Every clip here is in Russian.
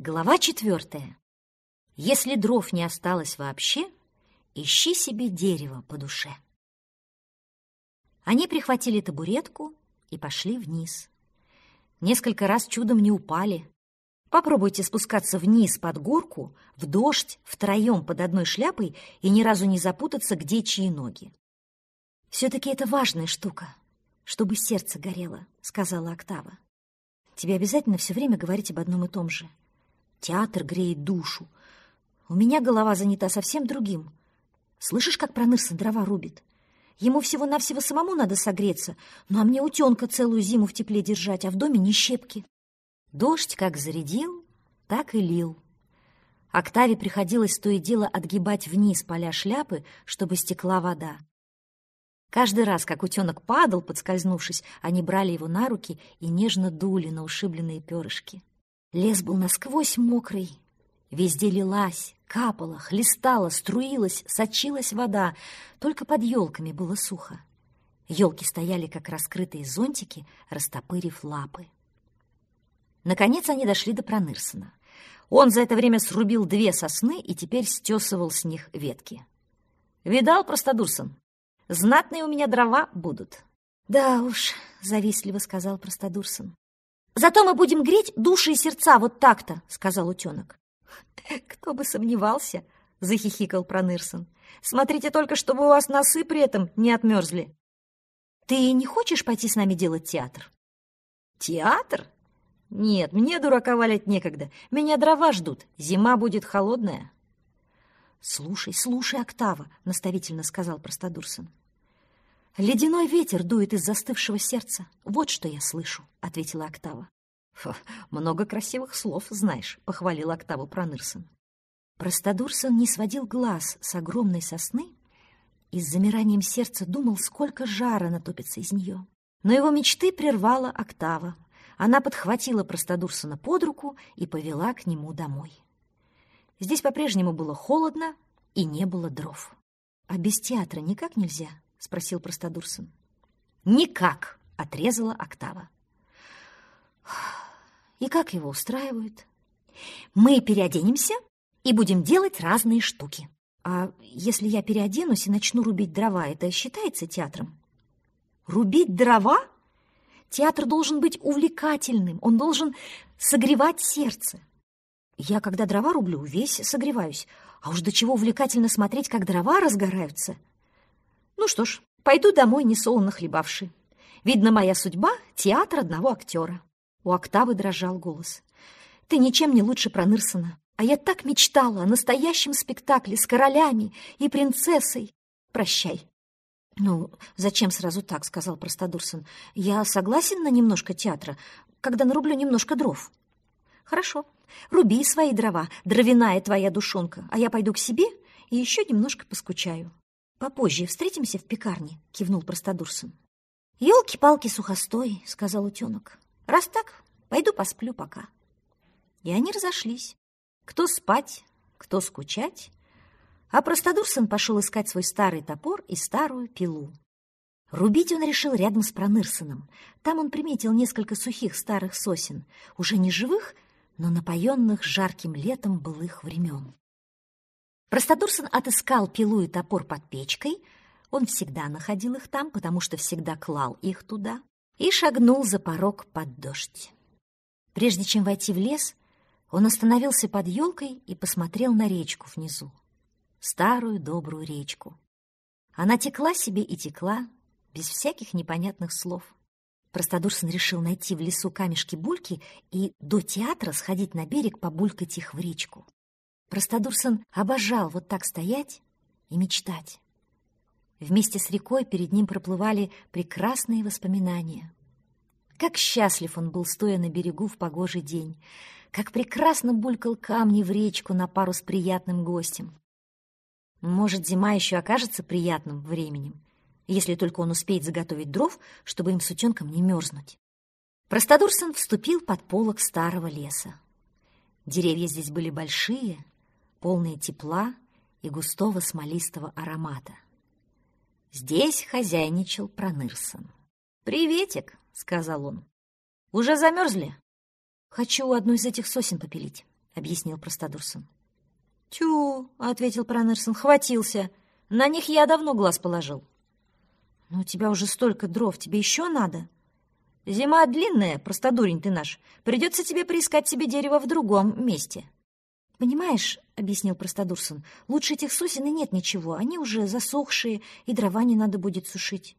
Глава четвертая. Если дров не осталось вообще, ищи себе дерево по душе. Они прихватили табуретку и пошли вниз. Несколько раз чудом не упали. Попробуйте спускаться вниз под горку, в дождь, втроем под одной шляпой и ни разу не запутаться, где чьи ноги. «Все-таки это важная штука, чтобы сердце горело», — сказала Октава. «Тебе обязательно все время говорить об одном и том же. Театр греет душу. У меня голова занята совсем другим. Слышишь, как Пронырсон дрова рубит? Ему всего-навсего самому надо согреться, ну а мне утенка целую зиму в тепле держать, а в доме ни щепки. Дождь как зарядил, так и лил. Октаве приходилось то и дело отгибать вниз поля шляпы, чтобы стекла вода. Каждый раз, как утенок падал, подскользнувшись, они брали его на руки и нежно дули на ушибленные перышки. Лес был насквозь мокрый. Везде лилась, капала, хлестала, струилась, сочилась вода. Только под елками было сухо. Елки стояли, как раскрытые зонтики, растопырив лапы. Наконец они дошли до Пронырсона. Он за это время срубил две сосны и теперь стесывал с них ветки. «Видал, Простодурсон? Знатные у меня дрова будут». «Да уж», — завистливо сказал Простодурсон. Зато мы будем греть души и сердца вот так-то, сказал утенок. Кто бы сомневался, захихикал Пронырсон. Смотрите только, чтобы у вас носы при этом не отмерзли. Ты не хочешь пойти с нами делать театр? Театр? Нет, мне дурака валять некогда. Меня дрова ждут. Зима будет холодная. Слушай, слушай, Октава, наставительно сказал Простодурсон. «Ледяной ветер дует из застывшего сердца. Вот что я слышу», — ответила Октава. «Много красивых слов знаешь», — похвалил Октаву Пронырсон. Простодурсон не сводил глаз с огромной сосны и с замиранием сердца думал, сколько жара натопится из нее. Но его мечты прервала Октава. Она подхватила Простодурсона под руку и повела к нему домой. Здесь по-прежнему было холодно и не было дров. А без театра никак нельзя, — спросил Простодурсон. «Никак!» — отрезала Октава. «И как его устраивают?» «Мы переоденемся и будем делать разные штуки. А если я переоденусь и начну рубить дрова, это считается театром?» «Рубить дрова? Театр должен быть увлекательным, он должен согревать сердце. Я, когда дрова рублю, весь согреваюсь, а уж до чего увлекательно смотреть, как дрова разгораются!» Ну что ж, пойду домой, несолоно хлебавши. Видно, моя судьба — театр одного актера. У Октавы дрожал голос. Ты ничем не лучше Пронырсона. А я так мечтала о настоящем спектакле с королями и принцессой. Прощай. «Ну, зачем сразу так?» — сказал Простодурсон. «Я согласен на немножко театра, когда нарублю немножко дров». «Хорошо, руби свои дрова, дровяная твоя душонка, а я пойду к себе и еще немножко поскучаю». «Попозже встретимся в пекарне», — кивнул Простодурсон. «Елки-палки сухостой», — сказал утенок. «Раз так, пойду посплю пока». И они разошлись. Кто спать, кто скучать. А Простодурсон пошел искать свой старый топор и старую пилу. Рубить он решил рядом с Пронырсоном. Там он приметил несколько сухих старых сосен, уже не живых, но напоенных жарким летом былых времен. Простодурсон отыскал пилу и топор под печкой, он всегда находил их там, потому что всегда клал их туда, и шагнул за порог под дождь. Прежде чем войти в лес, он остановился под елкой и посмотрел на речку внизу. Старую добрую речку. Она текла себе и текла, без всяких непонятных слов. Простодурсон решил найти в лесу камешки-бульки и до театра сходить на берег побулькать их в речку. Простодурсон обожал вот так стоять и мечтать. Вместе с рекой перед ним проплывали прекрасные воспоминания. Как счастлив он был, стоя на берегу в погожий день, как прекрасно булькал камни в речку на пару с приятным гостем. Может, зима еще окажется приятным временем, если только он успеет заготовить дров, чтобы им с утенком не мерзнуть. Простодурсон вступил под полог старого леса. Деревья здесь были большие, полные тепла и густого смолистого аромата. Здесь хозяйничал Пронырсон. «Приветик!» — сказал он. «Уже замерзли?» «Хочу одну из этих сосен попилить», — объяснил Простодурсон. «Тю!» — ответил Пронырсон, — хватился. На них я давно глаз положил. «Но у тебя уже столько дров, тебе еще надо?» «Зима длинная, простодурень ты наш. Придется тебе приискать себе дерево в другом месте». «Понимаешь, — объяснил Простодурсон, — лучше этих сосен и нет ничего. Они уже засохшие, и дрова не надо будет сушить».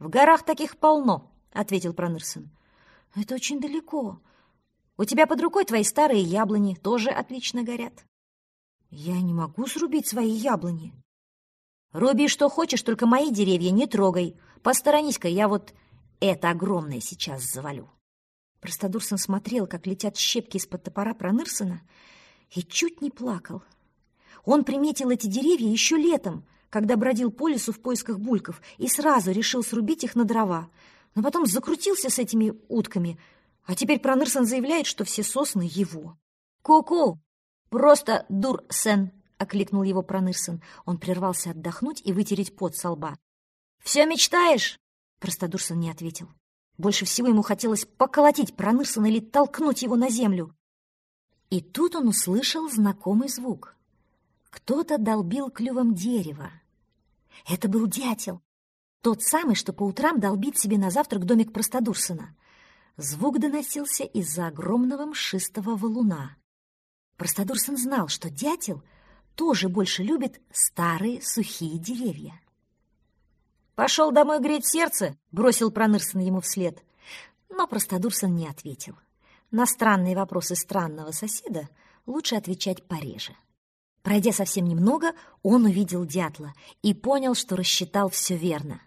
«В горах таких полно», — ответил Пронырсон. «Это очень далеко. У тебя под рукой твои старые яблони тоже отлично горят». «Я не могу срубить свои яблони». «Руби что хочешь, только мои деревья не трогай. Посторонись-ка, я вот это огромное сейчас завалю». Простодурсон смотрел, как летят щепки из-под топора Пронырсона, и чуть не плакал. Он приметил эти деревья еще летом, когда бродил по лесу в поисках бульков, и сразу решил срубить их на дрова. Но потом закрутился с этими утками, а теперь Пронырсон заявляет, что все сосны его. «Ку-ку! Просто дур-сен!» — окликнул его Пронырсон. Он прервался отдохнуть и вытереть пот со лба. «Все мечтаешь?» Простодурсон не ответил. Больше всего ему хотелось поколотить Пронырсона или толкнуть его на землю. И тут он услышал знакомый звук. Кто-то долбил клювом дерево. Это был дятел, тот самый, что по утрам долбит себе на завтрак домик Простодурсона. Звук доносился из-за огромного мшистого валуна. Простодурсон знал, что дятел тоже больше любит старые сухие деревья. «Пошел домой греть сердце!» — бросил Пронырсон ему вслед. Но Простодурсон не ответил. На странные вопросы странного соседа лучше отвечать пореже. Пройдя совсем немного, он увидел дятла и понял, что рассчитал все верно.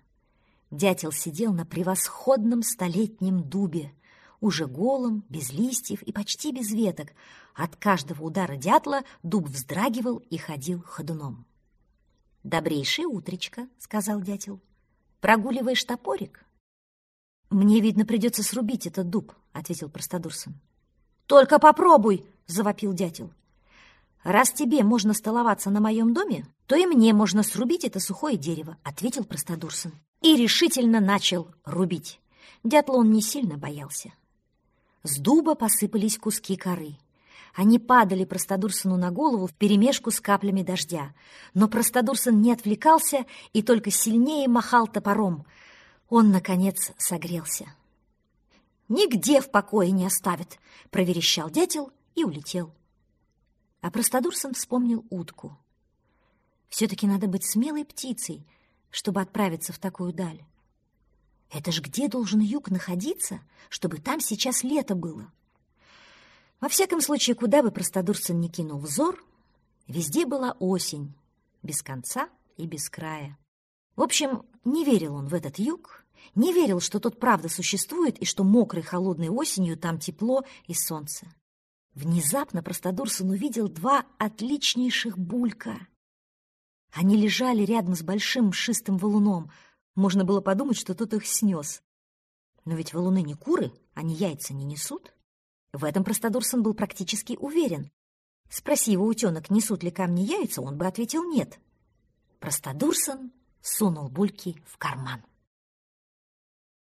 Дятел сидел на превосходном столетнем дубе, уже голом, без листьев и почти без веток. От каждого удара дятла дуб вздрагивал и ходил ходуном. «Добрейшее утречко», — сказал дятел. «Прогуливаешь топорик?» «Мне, видно, придется срубить этот дуб», — ответил Простодурсон. «Только попробуй!» — завопил дятел. «Раз тебе можно столоваться на моем доме, то и мне можно срубить это сухое дерево», — ответил Простодурсон. И решительно начал рубить. Дятла он не сильно боялся. С дуба посыпались куски коры. Они падали Простодурсону на голову вперемешку с каплями дождя. Но Простодурсон не отвлекался и только сильнее махал топором — он, наконец, согрелся. «Нигде в покое не оставит!» — проверещал дятел и улетел. А Простодурсон вспомнил утку. Все-таки надо быть смелой птицей, чтобы отправиться в такую даль. Это ж где должен юг находиться, чтобы там сейчас лето было? Во всяком случае, куда бы Простодурсон ни кинул взор, везде была осень, без конца и без края. В общем, не верил он в этот юг, не верил, что тот правда существует и что мокрой холодной осенью там тепло и солнце. Внезапно Простодурсон увидел два отличнейших булька. Они лежали рядом с большим мшистым валуном. Можно было подумать, что тот их снес. Но ведь валуны не куры, они яйца не несут. В этом Простодурсон был практически уверен. Спроси его утенок, несут ли камни яйца, он бы ответил «нет». Простодурсон сунул бульки в карман.